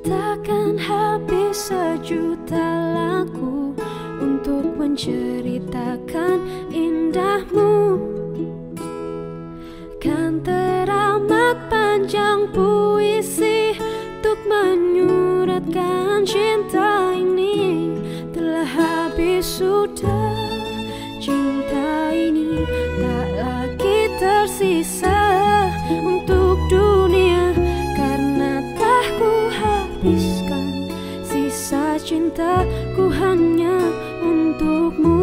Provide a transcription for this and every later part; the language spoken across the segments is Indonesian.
Takkan habis sejuta lagu Untuk menceritakan indahmu. Kan teramat panjang puisi Untuk menyuratkan cinta. Sisa cintaku hanya untukmu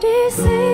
D C.